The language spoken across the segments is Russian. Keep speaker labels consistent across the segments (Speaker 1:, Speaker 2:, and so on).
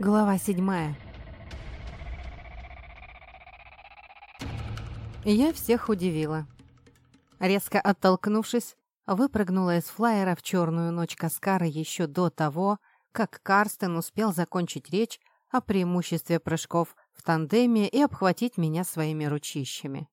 Speaker 1: Глава седьмая. Я всех удивила. Резко оттолкнувшись, выпрыгнула из флайера в черную ночь Каскара еще до того, как Карстен успел закончить речь о преимуществе прыжков в тандеме и обхватить меня своими ручищами.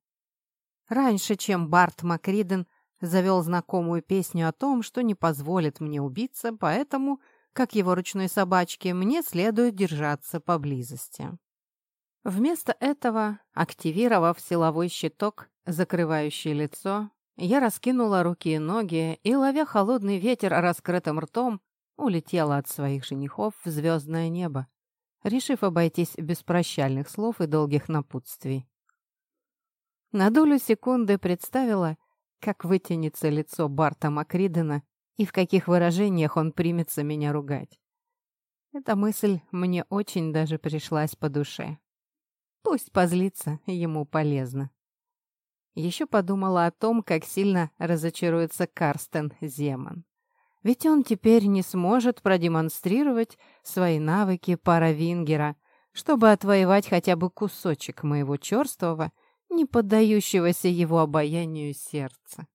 Speaker 1: Раньше, чем Барт Макриден завел знакомую песню о том, что не позволит мне убиться, поэтому как его ручной собачке, мне следует держаться поблизости. Вместо этого, активировав силовой щиток, закрывающий лицо, я раскинула руки и ноги и, ловя холодный ветер раскрытым ртом, улетела от своих женихов в звездное небо, решив обойтись без прощальных слов и долгих напутствий. На долю секунды представила, как вытянется лицо Барта Макридена и в каких выражениях он примется меня ругать. Эта мысль мне очень даже пришлась по душе. Пусть позлится, ему полезно. Еще подумала о том, как сильно разочаруется Карстен Земан. Ведь он теперь не сможет продемонстрировать свои навыки паравингера, чтобы отвоевать хотя бы кусочек моего черствого, не поддающегося его обаянию сердца.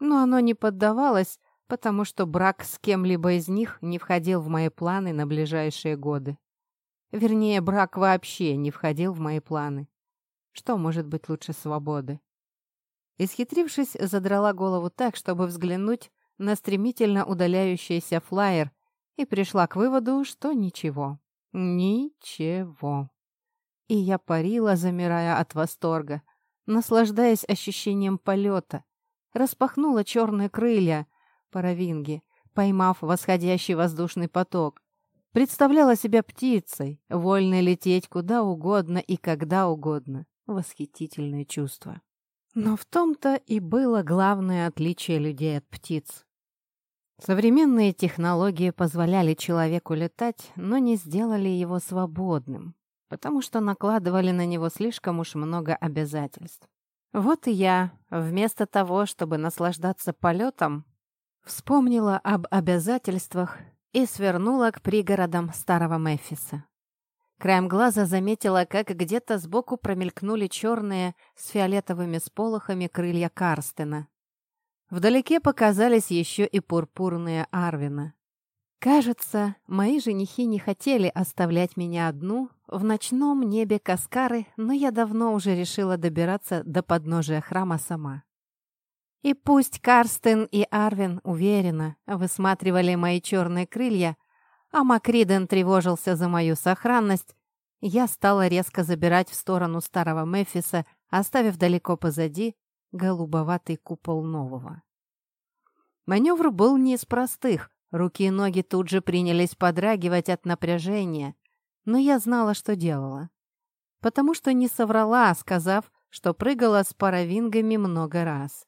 Speaker 1: Но оно не поддавалось, потому что брак с кем-либо из них не входил в мои планы на ближайшие годы. Вернее, брак вообще не входил в мои планы. Что может быть лучше свободы? Исхитрившись, задрала голову так, чтобы взглянуть на стремительно удаляющийся флаер и пришла к выводу, что ничего. Ничего. И я парила, замирая от восторга, наслаждаясь ощущением полета, распахнула черные крылья паравинги, поймав восходящий воздушный поток. Представляла себя птицей, вольной лететь куда угодно и когда угодно. Восхитительное чувство. Но в том-то и было главное отличие людей от птиц. Современные технологии позволяли человеку летать, но не сделали его свободным, потому что накладывали на него слишком уж много обязательств. Вот и я, вместо того, чтобы наслаждаться полетом, вспомнила об обязательствах и свернула к пригородам старого Мефиса. Краем глаза заметила, как где-то сбоку промелькнули черные с фиолетовыми сполохами крылья Карстена. Вдалеке показались еще и пурпурные Арвина. Кажется, мои женихи не хотели оставлять меня одну в ночном небе Каскары, но я давно уже решила добираться до подножия храма сама. И пусть Карстен и Арвин уверенно высматривали мои черные крылья, а Макриден тревожился за мою сохранность, я стала резко забирать в сторону старого Мефиса, оставив далеко позади голубоватый купол нового. Маневр был не из простых, Руки и ноги тут же принялись подрагивать от напряжения, но я знала, что делала. Потому что не соврала, сказав, что прыгала с паравингами много раз.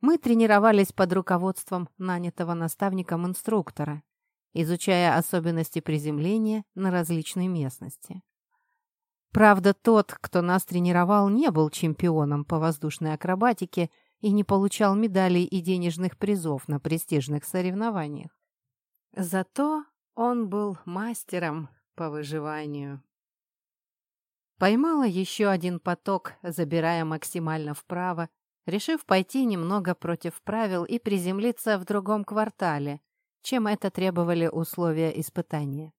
Speaker 1: Мы тренировались под руководством нанятого наставником-инструктора, изучая особенности приземления на различной местности. Правда, тот, кто нас тренировал, не был чемпионом по воздушной акробатике и не получал медалей и денежных призов на престижных соревнованиях. Зато он был мастером по выживанию. Поймала еще один поток, забирая максимально вправо, решив пойти немного против правил и приземлиться в другом квартале, чем это требовали условия испытания.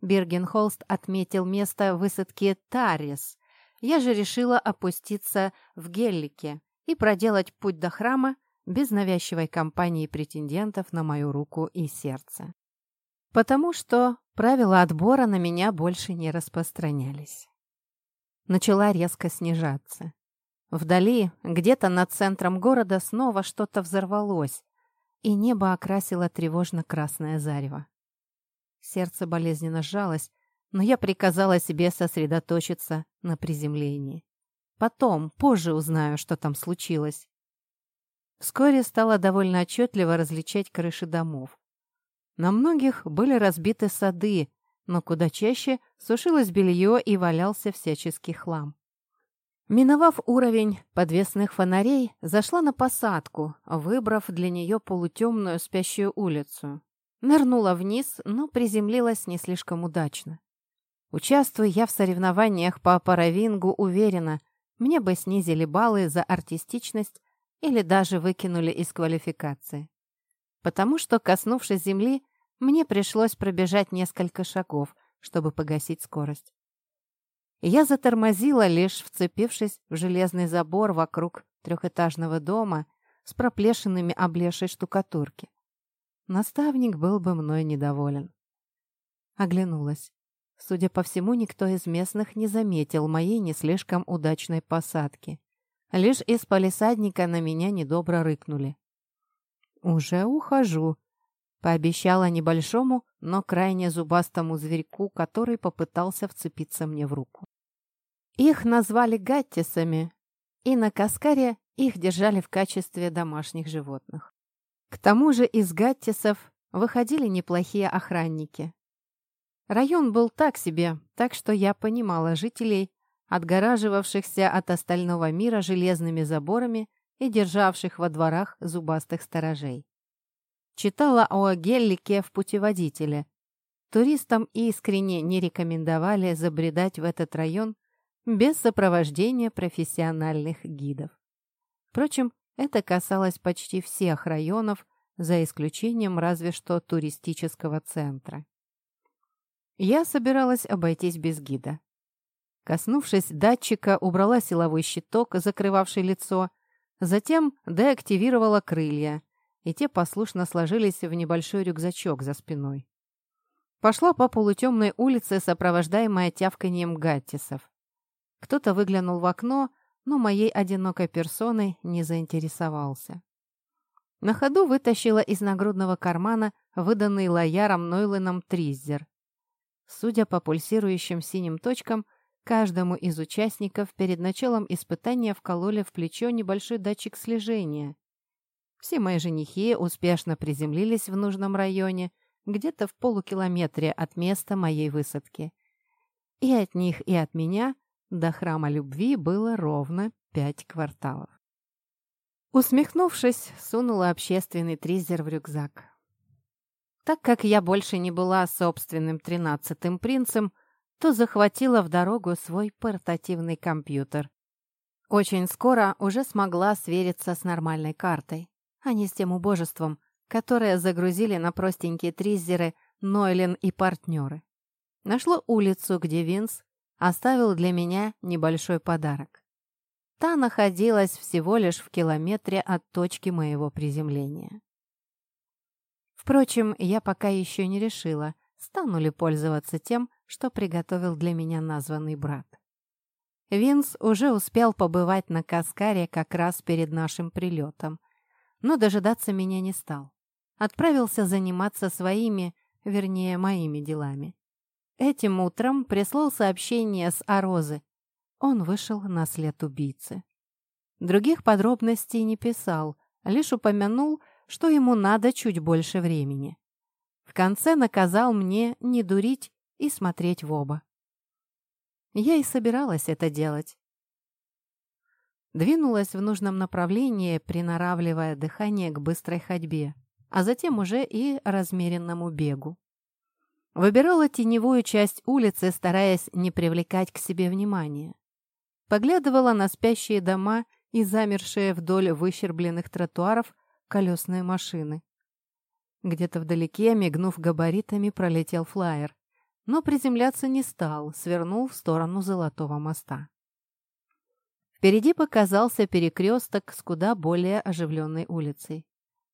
Speaker 1: Бергенхолст отметил место высадки Тарис. Я же решила опуститься в Геллике и проделать путь до храма без навязчивой компании претендентов на мою руку и сердце. Потому что правила отбора на меня больше не распространялись. Начала резко снижаться. Вдали, где-то над центром города, снова что-то взорвалось, и небо окрасило тревожно-красное зарево. Сердце болезненно сжалось, но я приказала себе сосредоточиться на приземлении. Потом, позже узнаю, что там случилось. Вскоре стало довольно отчетливо различать крыши домов. На многих были разбиты сады, но куда чаще сушилось белье и валялся всяческий хлам. Миновав уровень подвесных фонарей, зашла на посадку, выбрав для нее полутемную спящую улицу. Нырнула вниз, но приземлилась не слишком удачно. Участвуя я в соревнованиях по паравингу, уверена, мне бы снизили баллы за артистичность или даже выкинули из квалификации. Потому что, коснувшись земли, мне пришлось пробежать несколько шагов, чтобы погасить скорость. Я затормозила, лишь вцепившись в железный забор вокруг трехэтажного дома с проплешинами облезшей штукатурки. Наставник был бы мной недоволен. Оглянулась. Судя по всему, никто из местных не заметил моей не слишком удачной посадки. Лишь из палисадника на меня недобро рыкнули. «Уже ухожу», — пообещала небольшому, но крайне зубастому зверьку, который попытался вцепиться мне в руку. Их назвали гаттисами, и на Каскаре их держали в качестве домашних животных. К тому же из гаттисов выходили неплохие охранники. Район был так себе, так что я понимала жителей, отгораживавшихся от остального мира железными заборами и державших во дворах зубастых сторожей. Читала о Геллике в путеводителе. Туристам искренне не рекомендовали забредать в этот район без сопровождения профессиональных гидов. Впрочем, это касалось почти всех районов, за исключением разве что туристического центра. Я собиралась обойтись без гида. Коснувшись датчика, убрала силовой щиток, закрывавший лицо, затем деактивировала крылья, и те послушно сложились в небольшой рюкзачок за спиной. Пошла по полутемной улице, сопровождаемая тявканьем гаттисов. Кто-то выглянул в окно, но моей одинокой персоной не заинтересовался. На ходу вытащила из нагрудного кармана выданный лояром Нойлином триззер. Судя по пульсирующим синим точкам, каждому из участников перед началом испытания вкололи в плечо небольшой датчик слежения. Все мои женихи успешно приземлились в нужном районе, где-то в полукилометре от места моей высадки. И от них, и от меня до храма любви было ровно пять кварталов. Усмехнувшись, сунула общественный тризер в рюкзак. Так как я больше не была собственным тринадцатым принцем, то захватила в дорогу свой портативный компьютер. Очень скоро уже смогла свериться с нормальной картой, а не с тем убожеством, которое загрузили на простенькие тризеры Нойлен и партнеры. Нашло улицу, где Винс оставил для меня небольшой подарок. Та находилась всего лишь в километре от точки моего приземления. Впрочем, я пока еще не решила, стану ли пользоваться тем, что приготовил для меня названный брат. Винс уже успел побывать на Каскаре как раз перед нашим прилетом, но дожидаться меня не стал. Отправился заниматься своими, вернее, моими делами. Этим утром прислал сообщение с Арозы. Он вышел на след убийцы. Других подробностей не писал, лишь упомянул, что ему надо чуть больше времени. В конце наказал мне не дурить и смотреть в оба. Я и собиралась это делать. Двинулась в нужном направлении, приноравливая дыхание к быстрой ходьбе, а затем уже и размеренному бегу. Выбирала теневую часть улицы, стараясь не привлекать к себе внимания. Поглядывала на спящие дома и замершие вдоль выщербленных тротуаров колесные машины. Где-то вдалеке, мигнув габаритами, пролетел флайер, но приземляться не стал, свернул в сторону Золотого моста. Впереди показался перекресток с куда более оживленной улицей.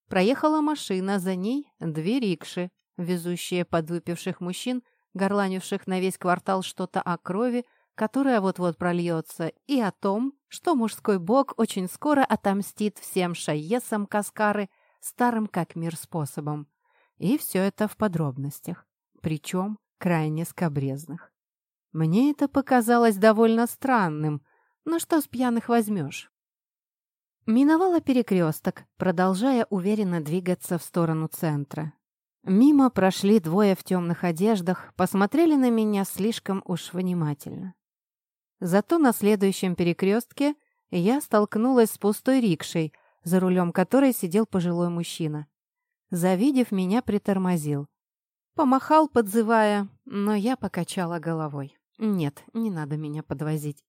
Speaker 1: Проехала машина, за ней две рикши, везущие подвыпивших мужчин, горланивших на весь квартал что-то о крови, которая вот-вот прольется, и о том, что мужской бог очень скоро отомстит всем шаесам Каскары старым как мир способом. И все это в подробностях, причем крайне скобрезных. Мне это показалось довольно странным, но что с пьяных возьмешь? Миновала перекресток, продолжая уверенно двигаться в сторону центра. Мимо прошли двое в темных одеждах, посмотрели на меня слишком уж внимательно. Зато на следующем перекрестке я столкнулась с пустой рикшей, за рулем которой сидел пожилой мужчина. завидев меня, притормозил. Помахал, подзывая, но я покачала головой. Нет, не надо меня подвозить.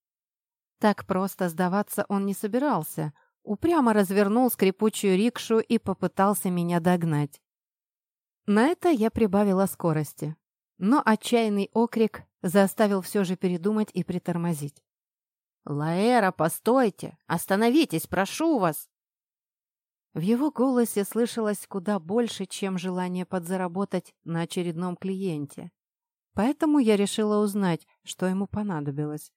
Speaker 1: Так просто сдаваться он не собирался. Упрямо развернул скрипучую рикшу и попытался меня догнать. На это я прибавила скорости. Но отчаянный окрик заставил все же передумать и притормозить. «Лаэра, постойте! Остановитесь, прошу вас!» В его голосе слышалось куда больше, чем желание подзаработать на очередном клиенте. Поэтому я решила узнать, что ему понадобилось.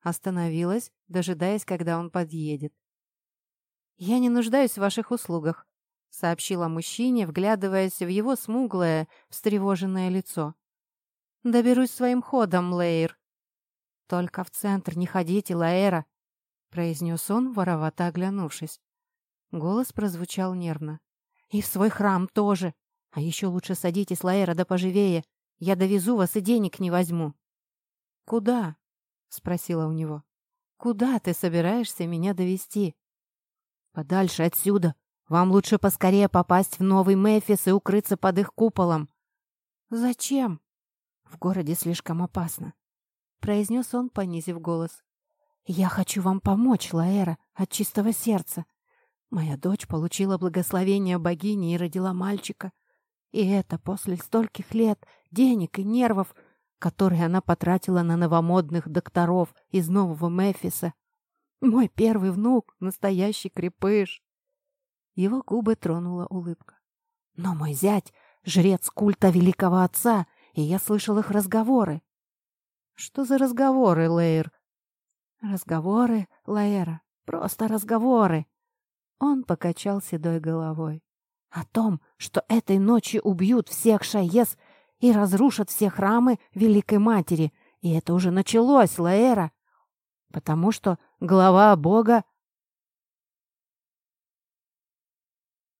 Speaker 1: Остановилась, дожидаясь, когда он подъедет. «Я не нуждаюсь в ваших услугах», — сообщила мужчине, вглядываясь в его смуглое, встревоженное лицо. «Доберусь своим ходом, Лейр». «Только в центр не ходите, Лаэра», — произнес он, воровато оглянувшись. Голос прозвучал нервно. «И в свой храм тоже. А еще лучше садитесь, Лаэра, да поживее. Я довезу вас и денег не возьму». «Куда?» — спросила у него. «Куда ты собираешься меня довести? «Подальше отсюда. Вам лучше поскорее попасть в новый Мефис и укрыться под их куполом». «Зачем?» «В городе слишком опасно», — произнес он, понизив голос. «Я хочу вам помочь, Лаэра, от чистого сердца. Моя дочь получила благословение богини и родила мальчика. И это после стольких лет, денег и нервов, которые она потратила на новомодных докторов из нового Мефиса. Мой первый внук — настоящий крепыш. Его губы тронула улыбка. Но мой зять — жрец культа великого отца, и я слышал их разговоры. Что за разговоры, Лейр? Разговоры, Лейра, просто разговоры. Он покачал седой головой. О том, что этой ночью убьют всех шаес и разрушат все храмы Великой Матери. И это уже началось, Лаэра. Потому что глава Бога...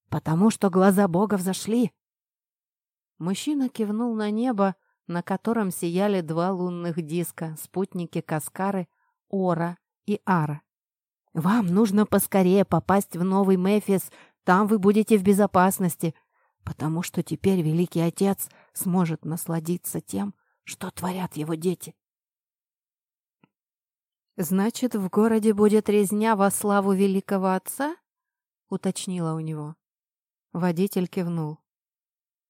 Speaker 1: Потому что глаза Бога взошли. Мужчина кивнул на небо, на котором сияли два лунных диска, спутники Каскары, Ора и Ара. «Вам нужно поскорее попасть в новый Мефис, там вы будете в безопасности, потому что теперь Великий Отец сможет насладиться тем, что творят его дети. «Значит, в городе будет резня во славу Великого Отца?» — уточнила у него. Водитель кивнул.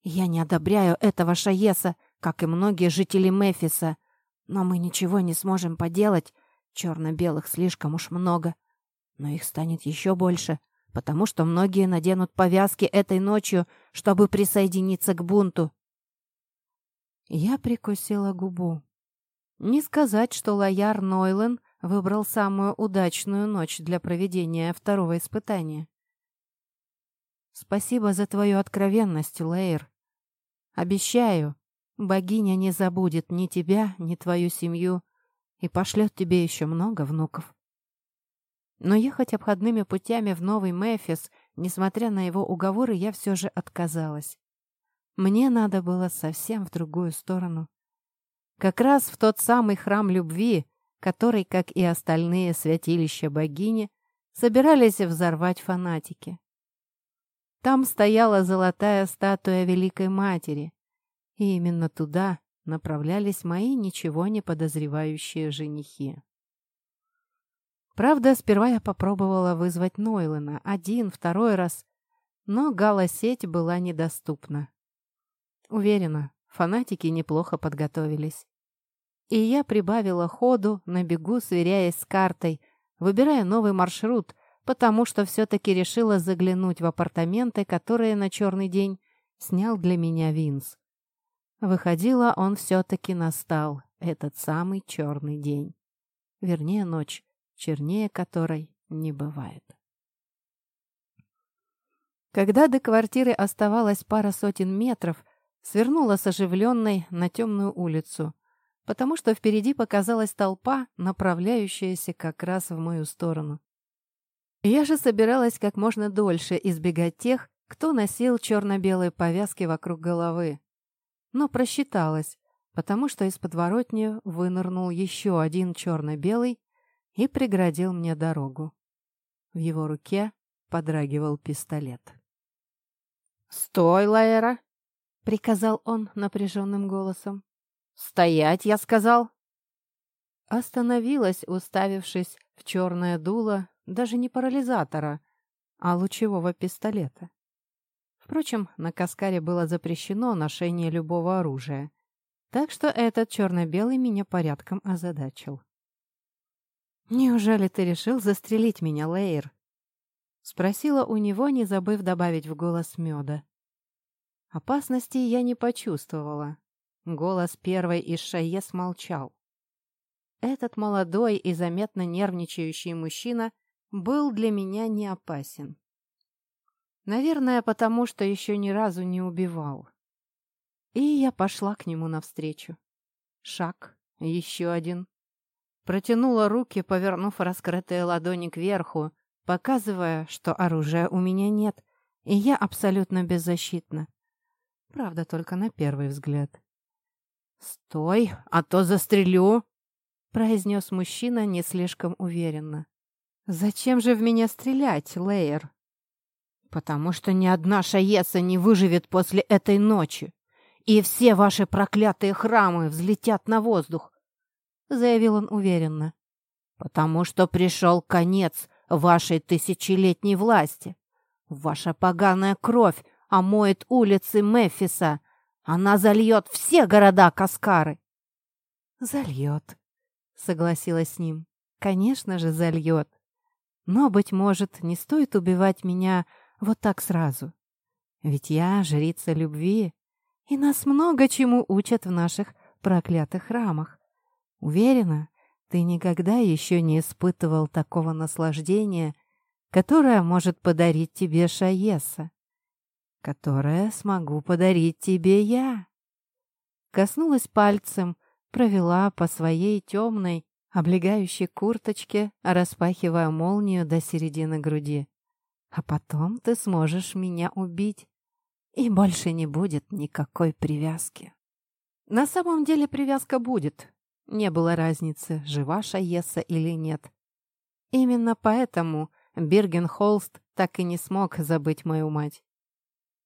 Speaker 1: «Я не одобряю этого Шаеса, как и многие жители Мефиса, но мы ничего не сможем поделать, черно-белых слишком уж много, но их станет еще больше, потому что многие наденут повязки этой ночью, чтобы присоединиться к бунту. Я прикусила губу. Не сказать, что Лояр Нойлен выбрал самую удачную ночь для проведения второго испытания. Спасибо за твою откровенность, Лейр. Обещаю, богиня не забудет ни тебя, ни твою семью и пошлет тебе еще много внуков. Но ехать обходными путями в Новый Мефис, несмотря на его уговоры, я все же отказалась. Мне надо было совсем в другую сторону. Как раз в тот самый храм любви, который, как и остальные святилища богини, собирались взорвать фанатики. Там стояла золотая статуя Великой Матери, и именно туда направлялись мои ничего не подозревающие женихи. Правда, сперва я попробовала вызвать Нойлена один, второй раз, но галосеть была недоступна. Уверена, фанатики неплохо подготовились. И я прибавила ходу, на бегу сверяясь с картой, выбирая новый маршрут, потому что все-таки решила заглянуть в апартаменты, которые на черный день снял для меня Винс. Выходила, он все-таки настал, этот самый черный день. Вернее, ночь чернее которой не бывает. Когда до квартиры оставалось пара сотен метров, свернула с оживленной на темную улицу, потому что впереди показалась толпа, направляющаяся как раз в мою сторону. Я же собиралась как можно дольше избегать тех, кто носил черно-белые повязки вокруг головы. Но просчиталась, потому что из подворотни вынырнул еще один черно-белый и преградил мне дорогу. В его руке подрагивал пистолет. «Стой, Лаэра!» — приказал он напряженным голосом. «Стоять, я сказал!» Остановилась, уставившись в черное дуло даже не парализатора, а лучевого пистолета. Впрочем, на Каскаре было запрещено ношение любого оружия, так что этот черно-белый меня порядком озадачил. «Неужели ты решил застрелить меня, Лейр?» Спросила у него, не забыв добавить в голос меда. Опасности я не почувствовала. Голос первой из шае смолчал. Этот молодой и заметно нервничающий мужчина был для меня не опасен. Наверное, потому что еще ни разу не убивал. И я пошла к нему навстречу. Шаг, еще один. Протянула руки, повернув раскрытые ладони кверху, показывая, что оружия у меня нет, и я абсолютно беззащитна. Правда, только на первый взгляд. «Стой, а то застрелю!» — произнес мужчина не слишком уверенно. «Зачем же в меня стрелять, Лейер?» «Потому что ни одна шаеса не выживет после этой ночи, и все ваши проклятые храмы взлетят на воздух», — заявил он уверенно. «Потому что пришел конец вашей тысячелетней власти. Ваша поганая кровь омоет улицы Мефиса. Она зальет все города Каскары». «Зальет», — согласилась с ним. «Конечно же, зальет. Но, быть может, не стоит убивать меня вот так сразу. Ведь я жрица любви, и нас много чему учат в наших проклятых храмах. Уверена, ты никогда еще не испытывал такого наслаждения, которое может подарить тебе Шаеса, которое смогу подарить тебе я. Коснулась пальцем, провела по своей темной, облегающей курточке, распахивая молнию до середины груди. А потом ты сможешь меня убить, и больше не будет никакой привязки. На самом деле привязка будет. Не было разницы, жива Шаеса или нет. Именно поэтому Биргенхолст так и не смог забыть мою мать.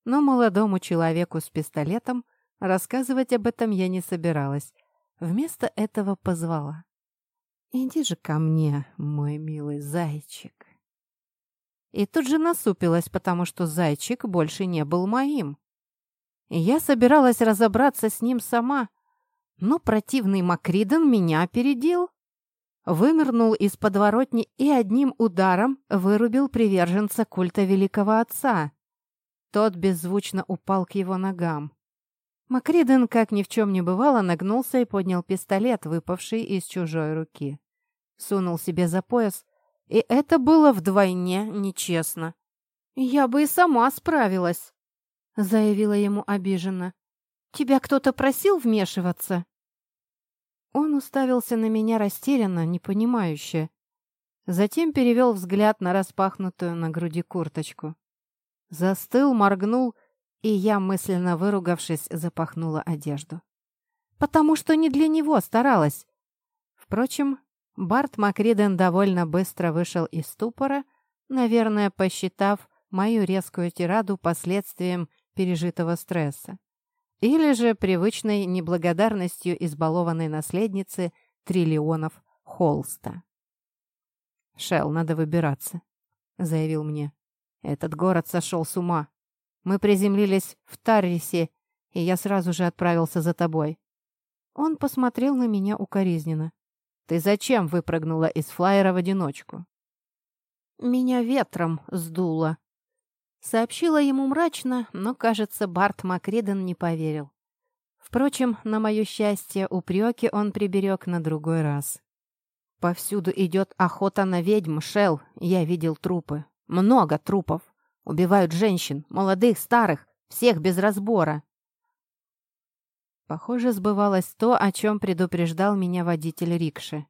Speaker 1: Но молодому человеку с пистолетом рассказывать об этом я не собиралась. Вместо этого позвала. «Иди же ко мне, мой милый зайчик». И тут же насупилась, потому что зайчик больше не был моим. Я собиралась разобраться с ним сама, но противный Макриден меня опередил. Вынырнул из подворотни и одним ударом вырубил приверженца культа великого отца. Тот беззвучно упал к его ногам. Макриден, как ни в чем не бывало, нагнулся и поднял пистолет, выпавший из чужой руки сунул себе за пояс, и это было вдвойне нечестно. «Я бы и сама справилась», — заявила ему обиженно. «Тебя кто-то просил вмешиваться?» Он уставился на меня растерянно, непонимающе. Затем перевел взгляд на распахнутую на груди курточку. Застыл, моргнул, и я, мысленно выругавшись, запахнула одежду. Потому что не для него старалась. Впрочем, Барт Макриден довольно быстро вышел из ступора, наверное, посчитав мою резкую тираду последствием пережитого стресса. Или же привычной неблагодарностью избалованной наследницы триллионов Холста. «Шел, надо выбираться», — заявил мне. «Этот город сошел с ума. Мы приземлились в Таррисе, и я сразу же отправился за тобой». Он посмотрел на меня укоризненно. Ты зачем выпрыгнула из флайера в одиночку?» «Меня ветром сдуло», — сообщила ему мрачно, но, кажется, Барт Макриден не поверил. Впрочем, на мое счастье, упреки он приберег на другой раз. «Повсюду идет охота на ведьм, Шел. Я видел трупы. Много трупов. Убивают женщин, молодых, старых, всех без разбора. Похоже, сбывалось то, о чем предупреждал меня водитель рикши.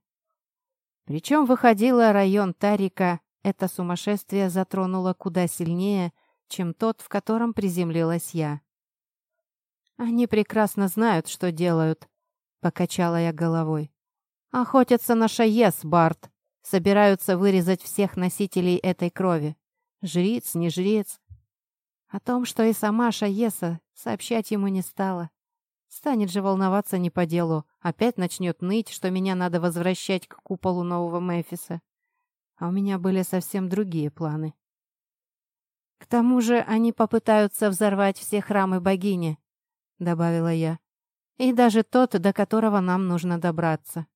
Speaker 1: Причем выходило район Тарика, это сумасшествие затронуло куда сильнее, чем тот, в котором приземлилась я. «Они прекрасно знают, что делают», — покачала я головой. «Охотятся на Шаес, Барт. Собираются вырезать всех носителей этой крови. Жриц, не жриц. О том, что и сама Шаеса сообщать ему не стала. Станет же волноваться не по делу, опять начнет ныть, что меня надо возвращать к куполу нового Мефиса. А у меня были совсем другие планы. К тому же они попытаются взорвать все храмы богини, добавила я. И даже тот, до которого нам нужно добраться.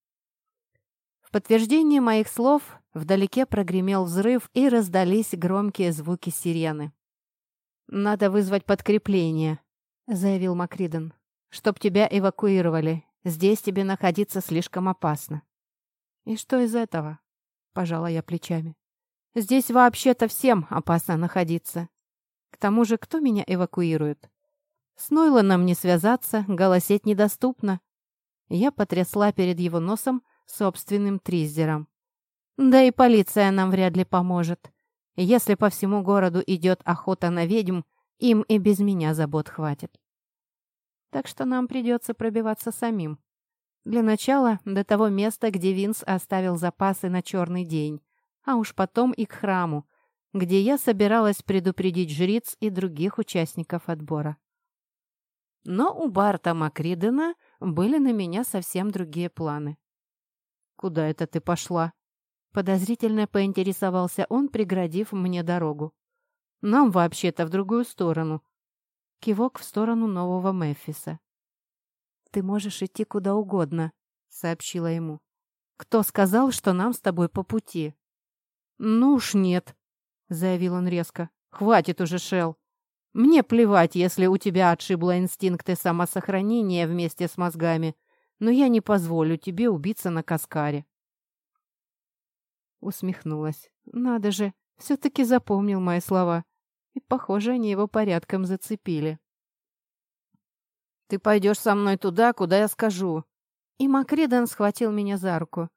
Speaker 1: В подтверждение моих слов вдалеке прогремел взрыв и раздались громкие звуки сирены. «Надо вызвать подкрепление», — заявил Макриден. «Чтоб тебя эвакуировали. Здесь тебе находиться слишком опасно». «И что из этого?» — пожала я плечами. «Здесь вообще-то всем опасно находиться. К тому же, кто меня эвакуирует? С Нойланом не связаться, голосеть недоступно». Я потрясла перед его носом собственным тризером. Да и полиция нам вряд ли поможет. Если по всему городу идет охота на ведьм, им и без меня забот хватит. Так что нам придется пробиваться самим. Для начала до того места, где Винс оставил запасы на черный день, а уж потом и к храму, где я собиралась предупредить жриц и других участников отбора. Но у Барта Макридена были на меня совсем другие планы. «Куда это ты пошла?» Подозрительно поинтересовался он, преградив мне дорогу. «Нам вообще-то в другую сторону». Кивок в сторону нового Мефиса. «Ты можешь идти куда угодно», — сообщила ему. «Кто сказал, что нам с тобой по пути?» «Ну уж нет», — заявил он резко. «Хватит уже, Шел. Мне плевать, если у тебя отшибло инстинкты самосохранения вместе с мозгами но я не позволю тебе убиться на Каскаре. Усмехнулась. Надо же, все-таки запомнил мои слова. И, похоже, они его порядком зацепили. «Ты пойдешь со мной туда, куда я скажу». И Макридан схватил меня за руку.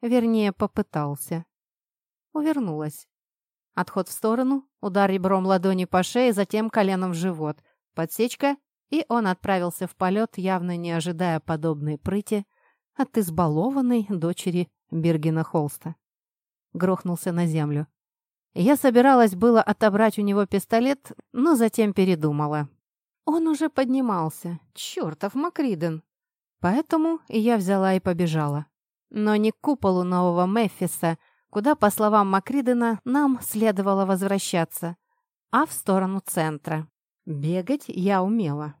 Speaker 1: Вернее, попытался. Увернулась. Отход в сторону, удар ребром ладони по шее, затем коленом в живот. Подсечка и он отправился в полет, явно не ожидая подобной прыти от избалованной дочери Бергена Холста. Грохнулся на землю. Я собиралась было отобрать у него пистолет, но затем передумала. Он уже поднимался. Чертов Макриден. Поэтому я взяла и побежала. Но не к куполу нового Мефиса, куда, по словам Макридена, нам следовало возвращаться, а в сторону центра. Бегать я умела.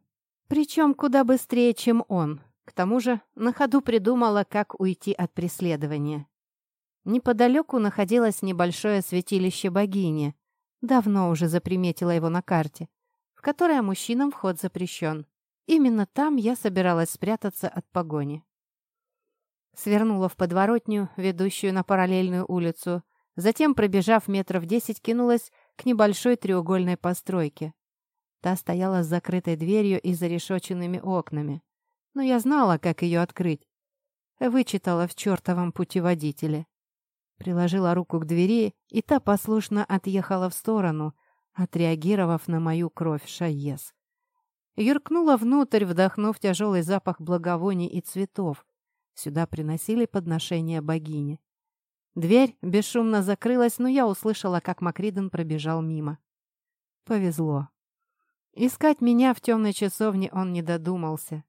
Speaker 1: Причем куда быстрее, чем он. К тому же на ходу придумала, как уйти от преследования. Неподалеку находилось небольшое святилище богини. Давно уже заприметила его на карте, в которое мужчинам вход запрещен. Именно там я собиралась спрятаться от погони. Свернула в подворотню, ведущую на параллельную улицу, затем, пробежав метров десять, кинулась к небольшой треугольной постройке. Та стояла с закрытой дверью и зарешоченными окнами. Но я знала, как ее открыть. Вычитала в чертовом путеводителе. Приложила руку к двери, и та послушно отъехала в сторону, отреагировав на мою кровь Шаес. Юркнула внутрь, вдохнув тяжелый запах благовоний и цветов. Сюда приносили подношения богини. Дверь бесшумно закрылась, но я услышала, как Макриден пробежал мимо. Повезло. Искать меня в темной часовне он не додумался.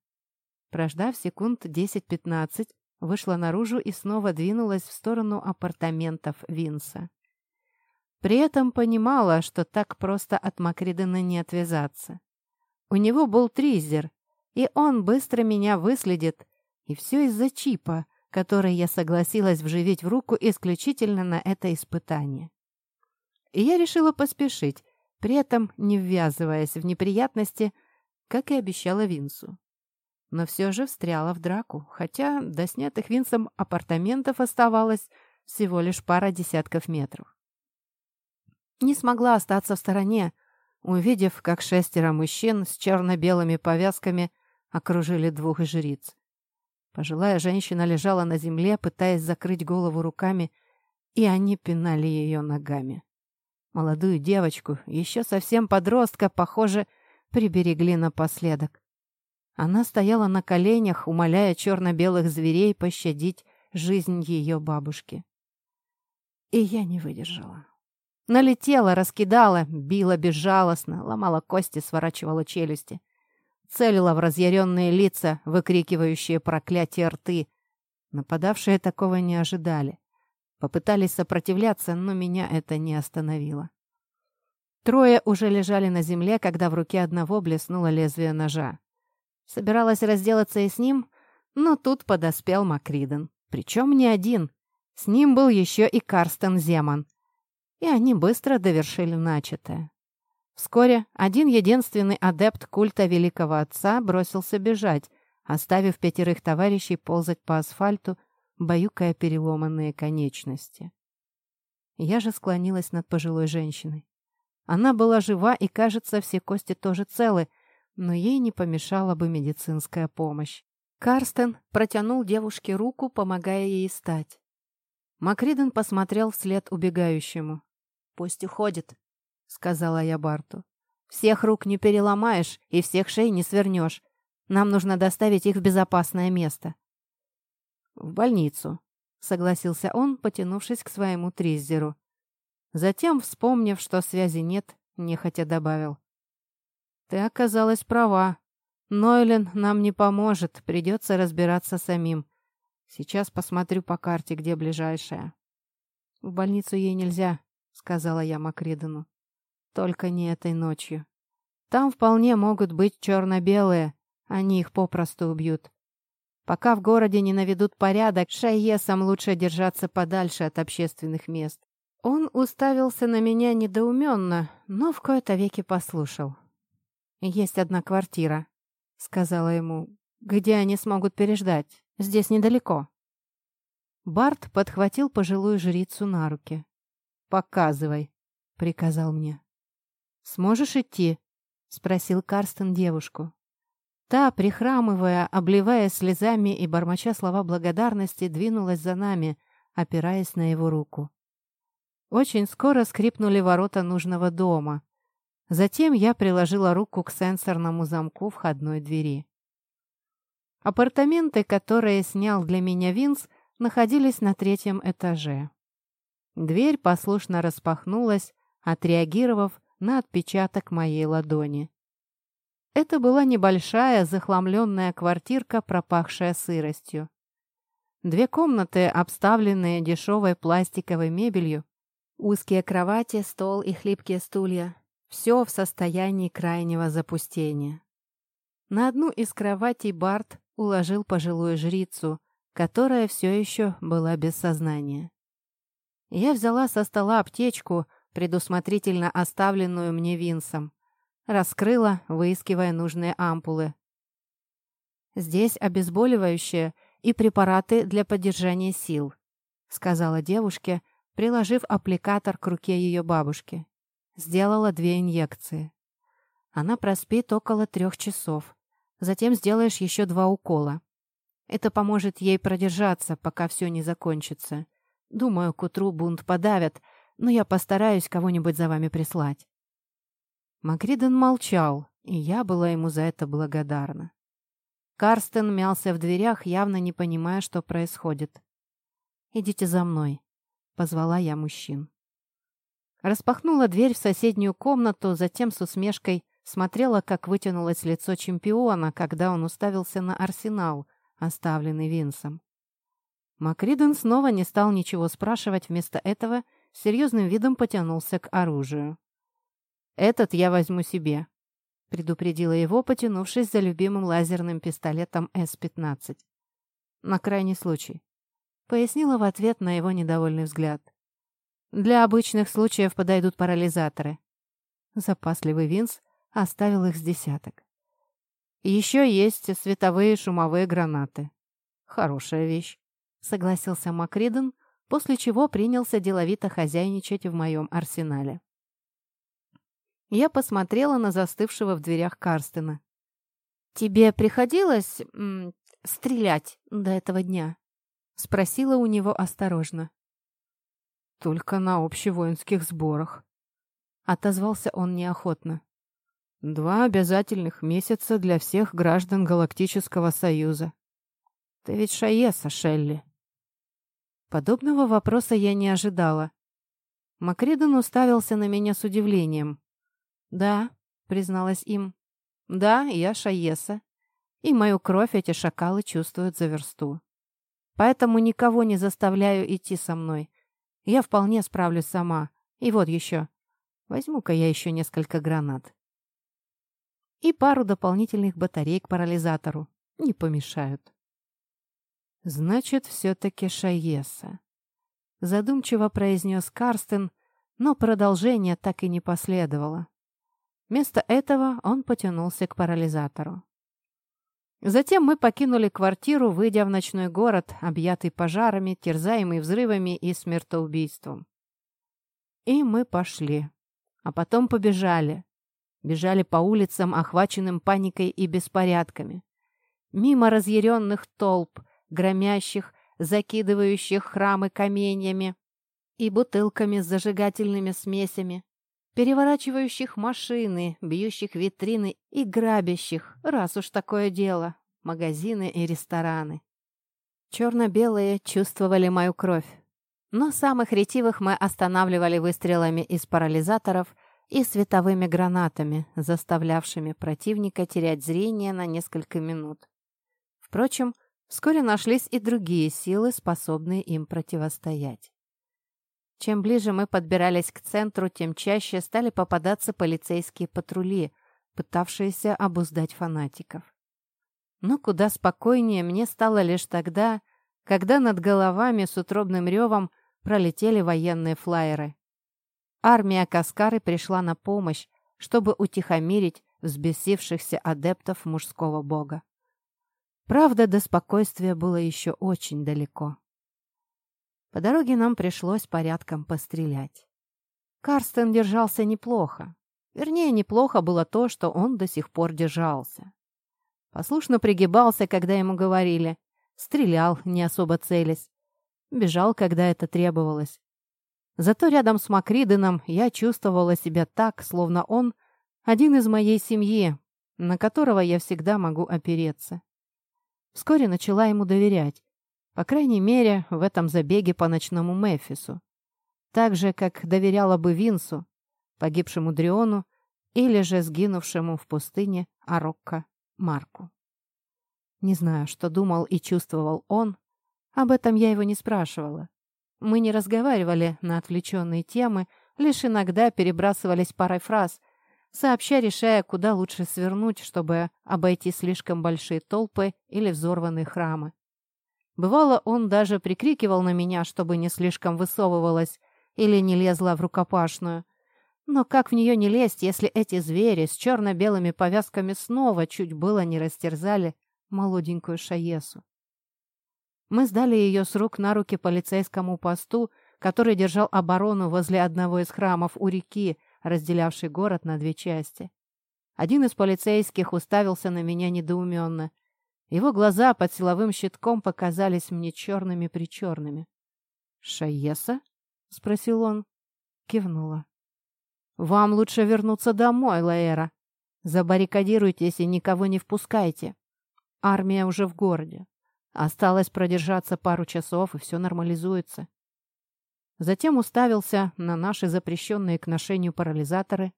Speaker 1: Прождав секунд 10-15, вышла наружу и снова двинулась в сторону апартаментов Винса. При этом понимала, что так просто от Макридена не отвязаться. У него был тризер, и он быстро меня выследит, и все из-за чипа, который я согласилась вживить в руку исключительно на это испытание. И я решила поспешить, при этом не ввязываясь в неприятности, как и обещала Винсу. Но все же встряла в драку, хотя до снятых Винсом апартаментов оставалось всего лишь пара десятков метров. Не смогла остаться в стороне, увидев, как шестеро мужчин с черно-белыми повязками окружили двух жриц. Пожилая женщина лежала на земле, пытаясь закрыть голову руками, и они пинали ее ногами. Молодую девочку, еще совсем подростка, похоже, приберегли напоследок. Она стояла на коленях, умоляя черно-белых зверей пощадить жизнь ее бабушки. И я не выдержала. Налетела, раскидала, била безжалостно, ломала кости, сворачивала челюсти. Целила в разъяренные лица, выкрикивающие проклятие рты. Нападавшие такого не ожидали. Попытались сопротивляться, но меня это не остановило. Трое уже лежали на земле, когда в руке одного блеснуло лезвие ножа. Собиралась разделаться и с ним, но тут подоспел Макриден. Причем не один. С ним был еще и Карстен Земан. И они быстро довершили начатое. Вскоре один единственный адепт культа Великого Отца бросился бежать, оставив пятерых товарищей ползать по асфальту, баюкая переломанные конечности. Я же склонилась над пожилой женщиной. Она была жива, и, кажется, все кости тоже целы, но ей не помешала бы медицинская помощь. Карстен протянул девушке руку, помогая ей встать. Макриден посмотрел вслед убегающему. «Пусть уходит», — сказала я Барту. «Всех рук не переломаешь и всех шей не свернешь. Нам нужно доставить их в безопасное место». «В больницу», — согласился он, потянувшись к своему триззеру. Затем, вспомнив, что связи нет, нехотя добавил. «Ты оказалась права. Нойлен нам не поможет, придется разбираться самим. Сейчас посмотрю по карте, где ближайшая». «В больницу ей нельзя», — сказала я Макридену. «Только не этой ночью. Там вполне могут быть черно-белые, они их попросту убьют. Пока в городе не наведут порядок, шайесам лучше держаться подальше от общественных мест. Он уставился на меня недоуменно, но в кои-то веки послушал. «Есть одна квартира», — сказала ему, — «где они смогут переждать. Здесь недалеко». Барт подхватил пожилую жрицу на руки. «Показывай», — приказал мне. «Сможешь идти?» — спросил Карстен девушку. Та, прихрамывая, обливая слезами и бормоча слова благодарности, двинулась за нами, опираясь на его руку. Очень скоро скрипнули ворота нужного дома. Затем я приложила руку к сенсорному замку входной двери. Апартаменты, которые снял для меня Винс, находились на третьем этаже. Дверь послушно распахнулась, отреагировав на отпечаток моей ладони. Это была небольшая захламленная квартирка, пропахшая сыростью. Две комнаты, обставленные дешевой пластиковой мебелью, Узкие кровати, стол и хлипкие стулья. Все в состоянии крайнего запустения. На одну из кроватей Барт уложил пожилую жрицу, которая все еще была без сознания. Я взяла со стола аптечку, предусмотрительно оставленную мне Винсом. Раскрыла, выискивая нужные ампулы. «Здесь обезболивающее и препараты для поддержания сил», — сказала девушке, приложив аппликатор к руке ее бабушки. Сделала две инъекции. Она проспит около трех часов. Затем сделаешь еще два укола. Это поможет ей продержаться, пока все не закончится. Думаю, к утру бунт подавят, но я постараюсь кого-нибудь за вами прислать». Макриден молчал, и я была ему за это благодарна. Карстен мялся в дверях, явно не понимая, что происходит. «Идите за мной», — позвала я мужчин. Распахнула дверь в соседнюю комнату, затем с усмешкой смотрела, как вытянулось лицо чемпиона, когда он уставился на арсенал, оставленный Винсом. Макриден снова не стал ничего спрашивать, вместо этого серьезным видом потянулся к оружию. «Этот я возьму себе», — предупредила его, потянувшись за любимым лазерным пистолетом С-15. «На крайний случай пояснила в ответ на его недовольный взгляд. «Для обычных случаев подойдут парализаторы». Запасливый Винс оставил их с десяток. «Еще есть световые шумовые гранаты». «Хорошая вещь», — согласился Макриден, после чего принялся деловито хозяйничать в моем арсенале. Я посмотрела на застывшего в дверях Карстена. «Тебе приходилось стрелять до этого дня?» — спросила у него осторожно. «Только на общевоинских сборах», — отозвался он неохотно. «Два обязательных месяца для всех граждан Галактического Союза. Ты ведь Шаеса, Шелли». Подобного вопроса я не ожидала. Макридан уставился на меня с удивлением. «Да», — призналась им, — «да, я Шаеса, и мою кровь эти шакалы чувствуют за версту. Поэтому никого не заставляю идти со мной. Я вполне справлюсь сама. И вот еще. Возьму-ка я еще несколько гранат. И пару дополнительных батарей к парализатору. Не помешают. Значит, все-таки Шаеса. Задумчиво произнес Карстен, но продолжение так и не последовало. Вместо этого он потянулся к парализатору. Затем мы покинули квартиру, выйдя в ночной город, объятый пожарами, терзаемый взрывами и смертоубийством. И мы пошли. А потом побежали. Бежали по улицам, охваченным паникой и беспорядками. Мимо разъяренных толп, громящих, закидывающих храмы каменьями и бутылками с зажигательными смесями, переворачивающих машины, бьющих витрины и грабящих, раз уж такое дело, магазины и рестораны. Черно-белые чувствовали мою кровь, но самых ретивых мы останавливали выстрелами из парализаторов и световыми гранатами, заставлявшими противника терять зрение на несколько минут. Впрочем, вскоре нашлись и другие силы, способные им противостоять. Чем ближе мы подбирались к центру, тем чаще стали попадаться полицейские патрули, пытавшиеся обуздать фанатиков. Но куда спокойнее мне стало лишь тогда, когда над головами с утробным ревом пролетели военные флайеры. Армия Каскары пришла на помощь, чтобы утихомирить взбесившихся адептов мужского бога. Правда, до спокойствия было еще очень далеко. По дороге нам пришлось порядком пострелять. Карстен держался неплохо. Вернее, неплохо было то, что он до сих пор держался. Послушно пригибался, когда ему говорили. Стрелял, не особо целясь. Бежал, когда это требовалось. Зато рядом с Макриденом я чувствовала себя так, словно он один из моей семьи, на которого я всегда могу опереться. Вскоре начала ему доверять. По крайней мере, в этом забеге по ночному Мефису. Так же, как доверяла бы Винсу, погибшему Дриону, или же сгинувшему в пустыне Арокко Марку. Не знаю, что думал и чувствовал он. Об этом я его не спрашивала. Мы не разговаривали на отвлеченные темы, лишь иногда перебрасывались парой фраз, сообща решая, куда лучше свернуть, чтобы обойти слишком большие толпы или взорванные храмы. Бывало, он даже прикрикивал на меня, чтобы не слишком высовывалась или не лезла в рукопашную. Но как в нее не лезть, если эти звери с черно-белыми повязками снова чуть было не растерзали молоденькую Шаесу? Мы сдали ее с рук на руки полицейскому посту, который держал оборону возле одного из храмов у реки, разделявший город на две части. Один из полицейских уставился на меня недоуменно — его глаза под силовым щитком показались мне черными-причерными. «Шаеса?» — спросил он. Кивнула. «Вам лучше вернуться домой, Лаэра. Забаррикадируйтесь и никого не впускайте. Армия уже в городе. Осталось продержаться пару часов, и все нормализуется». Затем уставился на наши запрещенные к ношению парализаторы,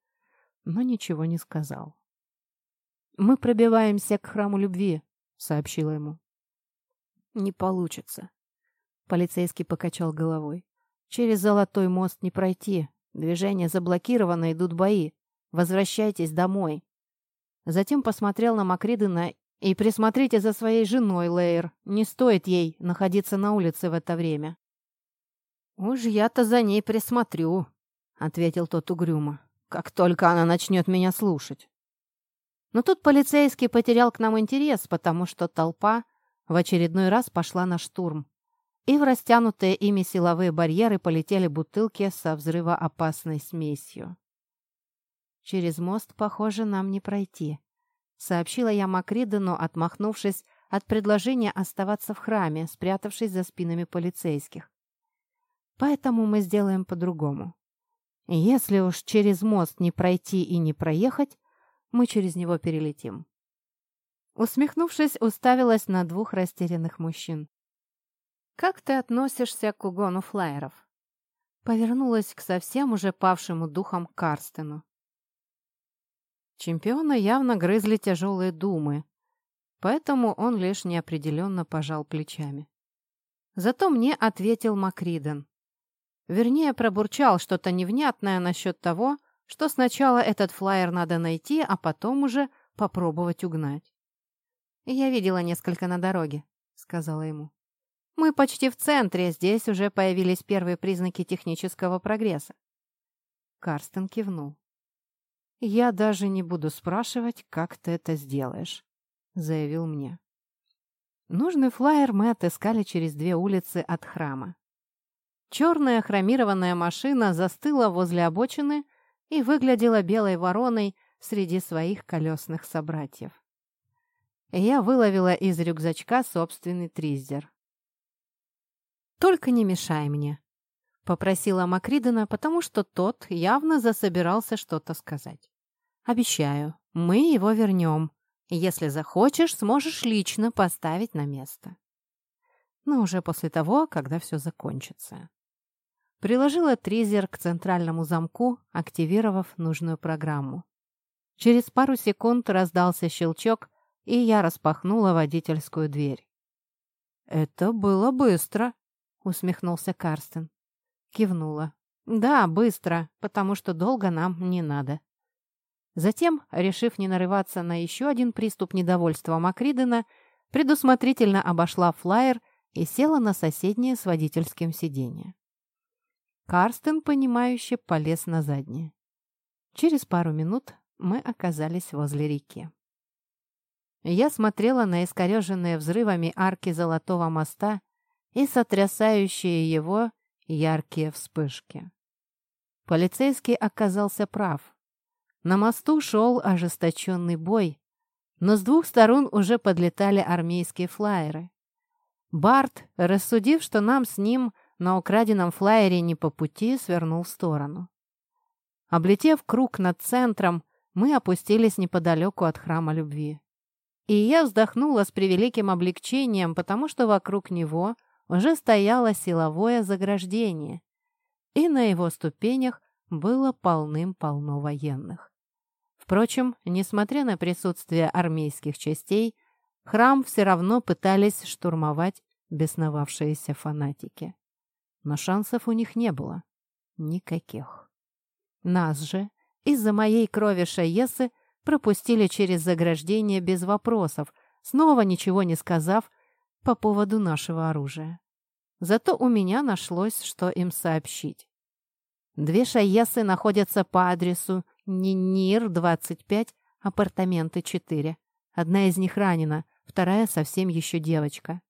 Speaker 1: но ничего не сказал. «Мы пробиваемся к храму любви», — сообщила ему. «Не получится». Полицейский покачал головой. «Через Золотой мост не пройти. Движение заблокировано, идут бои. Возвращайтесь домой». Затем посмотрел на Макридена и присмотрите за своей женой, Лейер. Не стоит ей находиться на улице в это время. «Уж я-то за ней присмотрю», — ответил тот угрюмо, «как только она начнет меня слушать». Но тут полицейский потерял к нам интерес, потому что толпа в очередной раз пошла на штурм. И в растянутые ими силовые барьеры полетели бутылки со взрывоопасной смесью. «Через мост, похоже, нам не пройти», — сообщила я Макридену, отмахнувшись от предложения оставаться в храме, спрятавшись за спинами полицейских. «Поэтому мы сделаем по-другому. Если уж через мост не пройти и не проехать, мы через него перелетим». Усмехнувшись, уставилась на двух растерянных мужчин. «Как ты относишься к угону флайеров?» Повернулась к совсем уже павшему духом Карстену. Чемпиона явно грызли тяжелые думы, поэтому он лишь неопределенно пожал плечами. Зато мне ответил Макриден. Вернее, пробурчал что-то невнятное насчет того, что сначала этот флаер надо найти, а потом уже попробовать угнать. «Я видела несколько на дороге», — сказала ему. «Мы почти в центре, здесь уже появились первые признаки технического прогресса». Карстен кивнул. «Я даже не буду спрашивать, как ты это сделаешь», — заявил мне. Нужный флаер мы отыскали через две улицы от храма. Черная хромированная машина застыла возле обочины и выглядела белой вороной среди своих колесных собратьев. Я выловила из рюкзачка собственный тризер. «Только не мешай мне», — попросила Макридена, потому что тот явно засобирался что-то сказать. «Обещаю, мы его вернем. Если захочешь, сможешь лично поставить на место». Но уже после того, когда все закончится. Приложила тризер к центральному замку, активировав нужную программу. Через пару секунд раздался щелчок, и я распахнула водительскую дверь. «Это было быстро», — усмехнулся Карстен. Кивнула. «Да, быстро, потому что долго нам не надо». Затем, решив не нарываться на еще один приступ недовольства Макридена, предусмотрительно обошла флайер и села на соседнее с водительским сиденье. Карстен, понимающе, полез на заднее. Через пару минут мы оказались возле реки. Я смотрела на искореженные взрывами арки Золотого моста и сотрясающие его яркие вспышки. Полицейский оказался прав. На мосту шел ожесточенный бой, но с двух сторон уже подлетали армейские флайеры. Барт, рассудив, что нам с ним на украденном флайере не по пути, свернул в сторону. Облетев круг над центром, мы опустились неподалеку от храма любви. И я вздохнула с превеликим облегчением, потому что вокруг него уже стояло силовое заграждение, и на его ступенях было полным-полно военных. Впрочем, несмотря на присутствие армейских частей, храм все равно пытались штурмовать бесновавшиеся фанатики. Но шансов у них не было. Никаких. Нас же, из-за моей крови Шаесы, пропустили через заграждение без вопросов, снова ничего не сказав по поводу нашего оружия. Зато у меня нашлось, что им сообщить. Две шаесы находятся по адресу Нинир, 25, апартаменты 4. Одна из них ранена, вторая совсем еще девочка.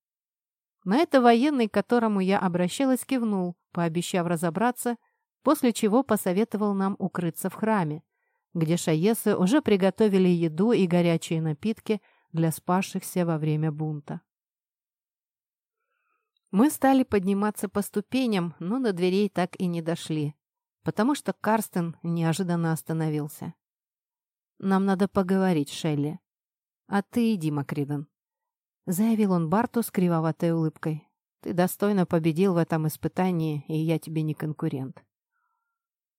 Speaker 1: На это военный, к которому я обращалась, кивнул, пообещав разобраться, после чего посоветовал нам укрыться в храме, где шаесы уже приготовили еду и горячие напитки для спасшихся во время бунта. Мы стали подниматься по ступеням, но до дверей так и не дошли, потому что Карстен неожиданно остановился. «Нам надо поговорить, Шелли. А ты иди, Макриден», — заявил он Барту с кривоватой улыбкой. «Ты достойно победил в этом испытании, и я тебе не конкурент».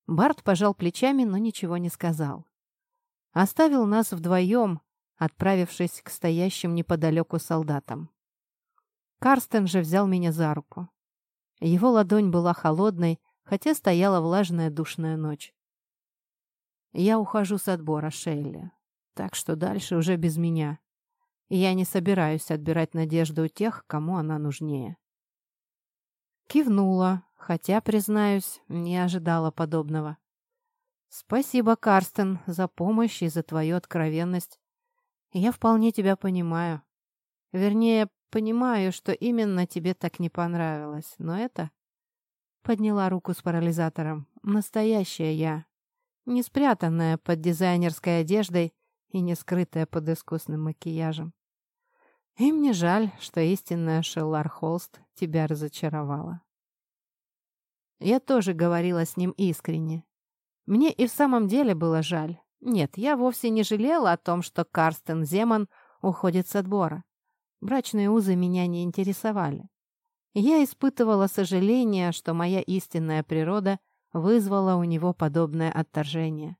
Speaker 1: Барт пожал плечами, но ничего не сказал. Оставил нас вдвоем, отправившись к стоящим неподалеку солдатам. Карстен же взял меня за руку. Его ладонь была холодной, хотя стояла влажная душная ночь. Я ухожу с отбора, Шелли, так что дальше уже без меня. Я не собираюсь отбирать надежду у тех, кому она нужнее. Кивнула, хотя, признаюсь, не ожидала подобного. «Спасибо, Карстен, за помощь и за твою откровенность. Я вполне тебя понимаю. Вернее, понимаю, что именно тебе так не понравилось, но это...» Подняла руку с парализатором. «Настоящая я. Не спрятанная под дизайнерской одеждой и не скрытая под искусным макияжем. И мне жаль, что истинная Шеллар Холст тебя разочаровала. Я тоже говорила с ним искренне. Мне и в самом деле было жаль. Нет, я вовсе не жалела о том, что Карстен Земан уходит с отбора. Брачные узы меня не интересовали. Я испытывала сожаление, что моя истинная природа вызвала у него подобное отторжение.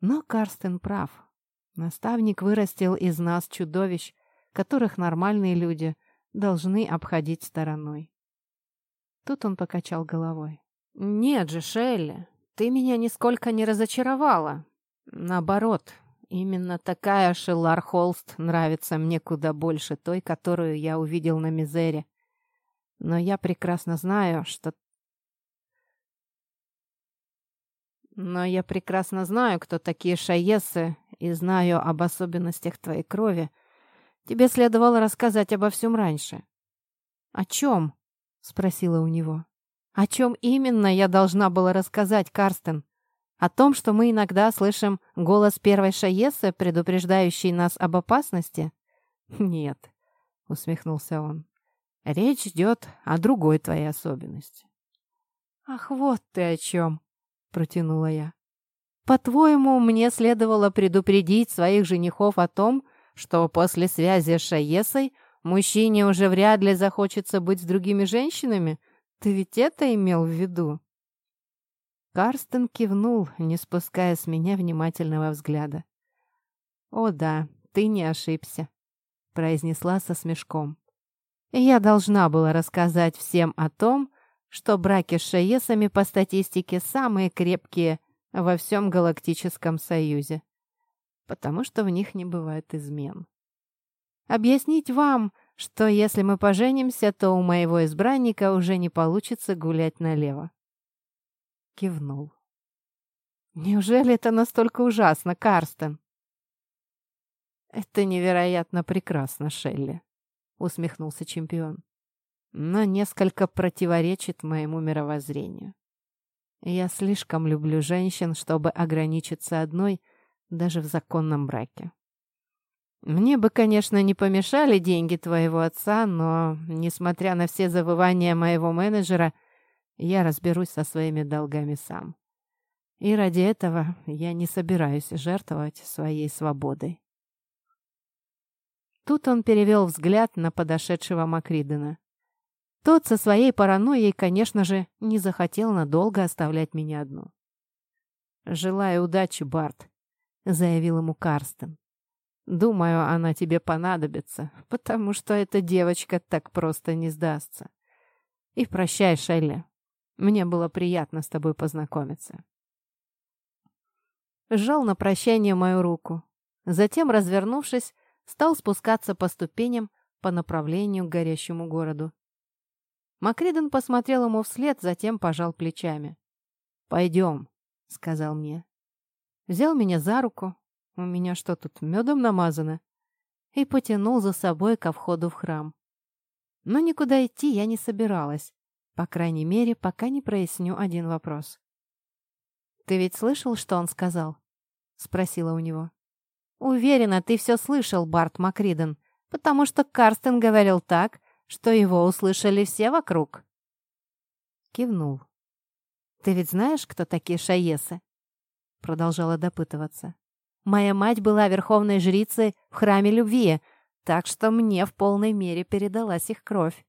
Speaker 1: Но Карстен прав. Наставник вырастил из нас чудовищ, которых нормальные люди должны обходить стороной. Тут он покачал головой. «Нет же, Шелли, ты меня нисколько не разочаровала. Наоборот, именно такая Шеллар Холст нравится мне куда больше той, которую я увидел на Мизере. Но я прекрасно знаю, что Но я прекрасно знаю, кто такие шаесы, и знаю об особенностях твоей крови. Тебе следовало рассказать обо всем раньше». «О чем?» — спросила у него. «О чем именно я должна была рассказать, Карстен? О том, что мы иногда слышим голос первой шаесы, предупреждающий нас об опасности?» «Нет», — усмехнулся он. «Речь идет о другой твоей особенности». «Ах, вот ты о чем!» протянула я. По-твоему, мне следовало предупредить своих женихов о том, что после связи с Шаесой мужчине уже вряд ли захочется быть с другими женщинами? Ты ведь это имел в виду?» Карстен кивнул, не спуская с меня внимательного взгляда. «О да, ты не ошибся», — произнесла со смешком. «Я должна была рассказать всем о том, что браки с шаесами по статистике самые крепкие во всем Галактическом Союзе, потому что в них не бывает измен. Объяснить вам, что если мы поженимся, то у моего избранника уже не получится гулять налево. Кивнул. Неужели это настолько ужасно, Карстен? Это невероятно прекрасно, Шелли, усмехнулся чемпион но несколько противоречит моему мировоззрению. Я слишком люблю женщин, чтобы ограничиться одной, даже в законном браке. Мне бы, конечно, не помешали деньги твоего отца, но, несмотря на все завывания моего менеджера, я разберусь со своими долгами сам. И ради этого я не собираюсь жертвовать своей свободой. Тут он перевел взгляд на подошедшего Макридена. Тот со своей паранойей, конечно же, не захотел надолго оставлять меня одну. «Желаю удачи, Барт», — заявил ему Карстен. «Думаю, она тебе понадобится, потому что эта девочка так просто не сдастся. И прощай, Шелли. Мне было приятно с тобой познакомиться». Сжал на прощание мою руку. Затем, развернувшись, стал спускаться по ступеням по направлению к горящему городу. Макриден посмотрел ему вслед, затем пожал плечами. «Пойдем», — сказал мне. Взял меня за руку, у меня что тут, медом намазано, и потянул за собой ко входу в храм. Но никуда идти я не собиралась, по крайней мере, пока не проясню один вопрос. «Ты ведь слышал, что он сказал?» — спросила у него. «Уверена, ты все слышал, Барт Макриден, потому что Карстен говорил так, что его услышали все вокруг?» Кивнул. «Ты ведь знаешь, кто такие шаесы?» Продолжала допытываться. «Моя мать была верховной жрицей в храме любви, так что мне в полной мере передалась их кровь.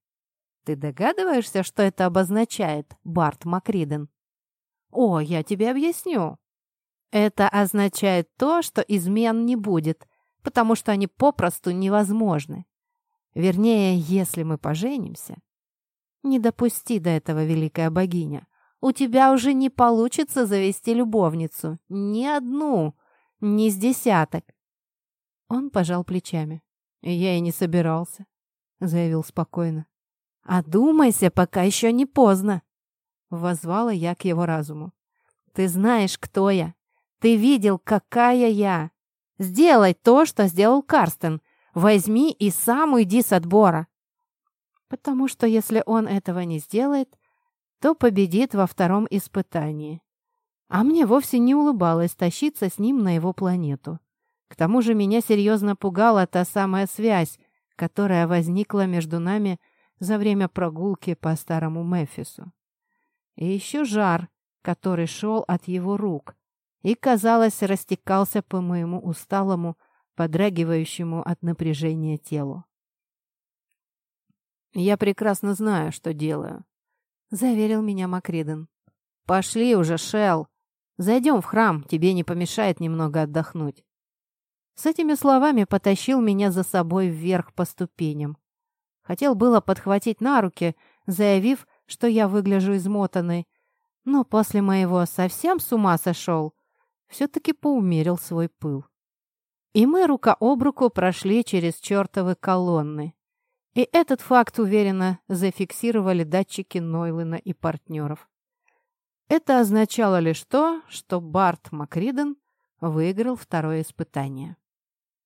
Speaker 1: Ты догадываешься, что это обозначает, Барт Макриден?» «О, я тебе объясню. Это означает то, что измен не будет, потому что они попросту невозможны. Вернее, если мы поженимся. Не допусти до этого, великая богиня. У тебя уже не получится завести любовницу. Ни одну, ни с десяток. Он пожал плечами. Я и не собирался, заявил спокойно. «Одумайся, пока еще не поздно!» Возвала я к его разуму. «Ты знаешь, кто я. Ты видел, какая я. Сделай то, что сделал Карстен. Возьми и сам уйди с отбора. Потому что если он этого не сделает, то победит во втором испытании. А мне вовсе не улыбалось тащиться с ним на его планету. К тому же меня серьезно пугала та самая связь, которая возникла между нами за время прогулки по старому Мефису. И еще жар, который шел от его рук и, казалось, растекался по моему усталому, подрагивающему от напряжения телу.
Speaker 2: «Я прекрасно знаю, что делаю», — заверил меня Макриден. «Пошли уже, Шел. Зайдем в храм, тебе не помешает немного отдохнуть». С этими словами потащил меня за собой вверх по ступеням. Хотел было подхватить на руки, заявив, что я выгляжу измотанной, но после моего совсем с ума сошел, все-таки поумерил свой пыл. И мы рука об руку прошли через чертовы колонны. И этот факт уверенно зафиксировали датчики Нойлена и партнеров. Это означало лишь то, что Барт Макриден выиграл второе испытание.